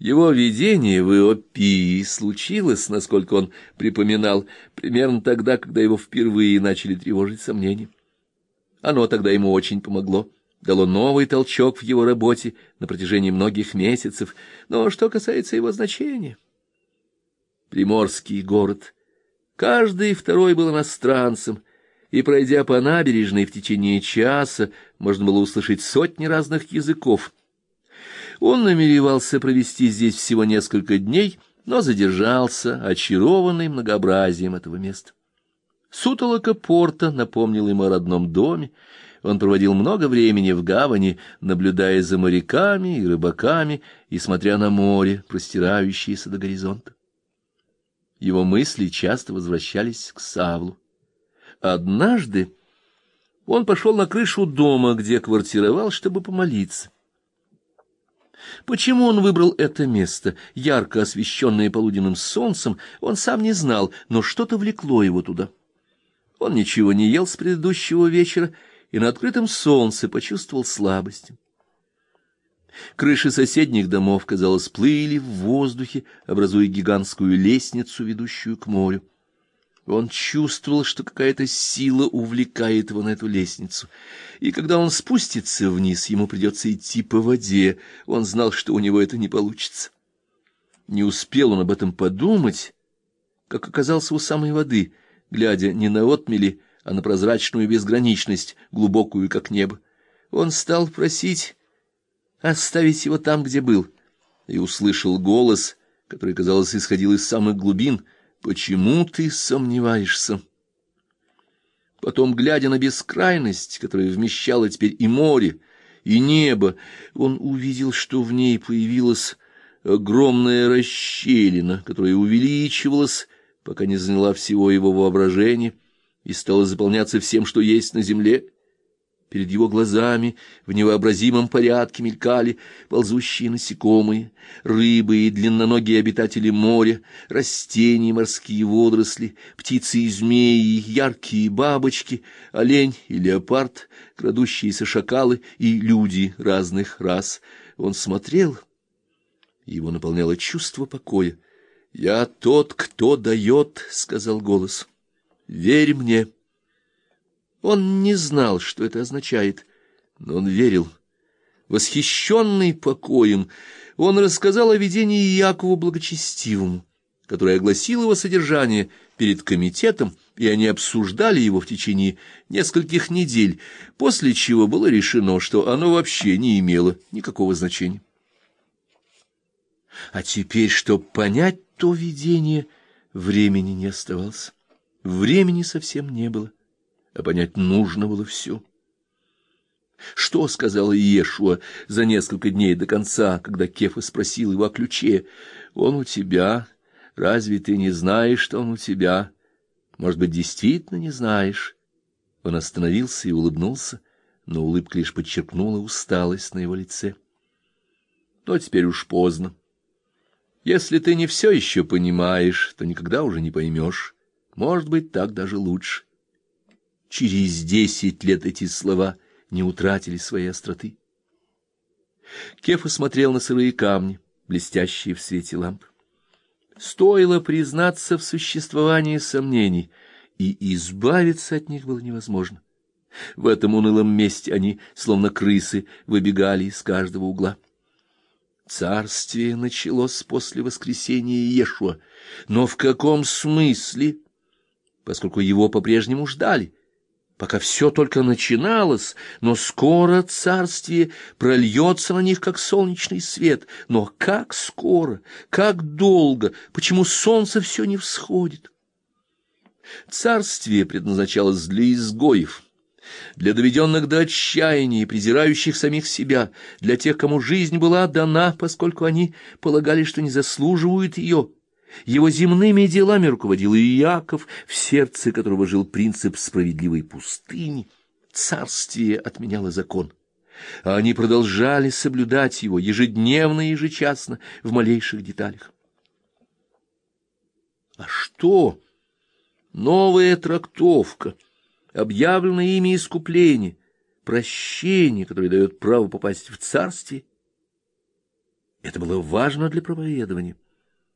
Его видение в Иопии случилось, насколько он припоминал, примерно тогда, когда его впервые начали тревожить сомнения. Оно тогда ему очень помогло, дало новый толчок в его работе на протяжении многих месяцев. Но что касается его значения... Приморский город. Каждый второй был иностранцем, и, пройдя по набережной в течение часа, можно было услышать сотни разных языков. Он намеревался провести здесь всего несколько дней, но задержался, очарованный многообразием этого места. Сутолока порта напомнил ему о родном доме, он проводил много времени в гавани, наблюдая за моряками и рыбаками и смотря на море, простирающееся до горизонта. Его мысли часто возвращались к Савлу. Однажды он пошел на крышу дома, где квартировал, чтобы помолиться. Почему он выбрал это место, ярко освещенное полуденным солнцем, он сам не знал, но что-то влекло его туда. Он ничего не ел с предыдущего вечера и на открытом солнце почувствовал слабость. Крыши соседних домов, казалось, плыли в воздухе, образуя гигантскую лестницу, ведущую к морю. Он чувствовал, что какая-то сила увлекает его на эту лестницу, и когда он спустится вниз, ему придется идти по воде, он знал, что у него это не получится. Не успел он об этом подумать, как оказался у самой воды, глядя не на отмели, а на прозрачную безграничность, глубокую, как небо. Он стал просить оставить его там, где был, и услышал голос, который, казалось, исходил из самых глубин — Почему ты сомневаешься? Потом, глядя на бескрайность, которая вмещала теперь и море, и небо, он увидел, что в ней появилась огромная расщелина, которая увеличивалась, пока не заняла всего его воображения и стала заполняться всем, что есть на земле. Перед его глазами в невообразимом порядке мелькали ползущие насекомые, рыбы и длинноногие обитатели моря, растения, морские водоросли, птицы и змеи, яркие бабочки, олень и леопард, крадущиеся шакалы и люди разных рас. Он смотрел, его наполняло чувство покоя. «Я тот, кто дает», — сказал голос. «Верь мне». Он не знал, что это означает, но он верил. Восхищенный покоем, он рассказал о видении Якову Благочестивому, который огласил его содержание перед комитетом, и они обсуждали его в течение нескольких недель, после чего было решено, что оно вообще не имело никакого значения. А теперь, чтобы понять то видение, времени не оставалось. Времени совсем не было а понять нужно было все. Что сказала Иешуа за несколько дней до конца, когда Кефа спросил его о ключе? «Он у тебя. Разве ты не знаешь, что он у тебя? Может быть, действительно не знаешь?» Он остановился и улыбнулся, но улыбка лишь подчеркнула усталость на его лице. «Но теперь уж поздно. Если ты не все еще понимаешь, то никогда уже не поймешь. Может быть, так даже лучше». Через десять лет эти слова не утратили своей остроты. Кефа смотрел на сырые камни, блестящие в свете ламп. Стоило признаться в существовании сомнений, и избавиться от них было невозможно. В этом унылом месте они, словно крысы, выбегали из каждого угла. Царствие началось после воскресения Иешуа, но в каком смысле? Поскольку его по-прежнему ждали — пока все только начиналось, но скоро царствие прольется на них, как солнечный свет. Но как скоро, как долго, почему солнце все не всходит? Царствие предназначалось для изгоев, для доведенных до отчаяния и презирающих самих себя, для тех, кому жизнь была дана, поскольку они полагали, что не заслуживают ее, его земными делами руководил Иаков, в сердце которого жил принцип справедливой пустыни. Царствие отменяло закон. А они продолжали соблюдать его ежедневно и ежечасно в малейших деталях. А что? Новая трактовка, объявленное ими искупление, прощение, которое дает право попасть в царствие. Это было важно для проповедования.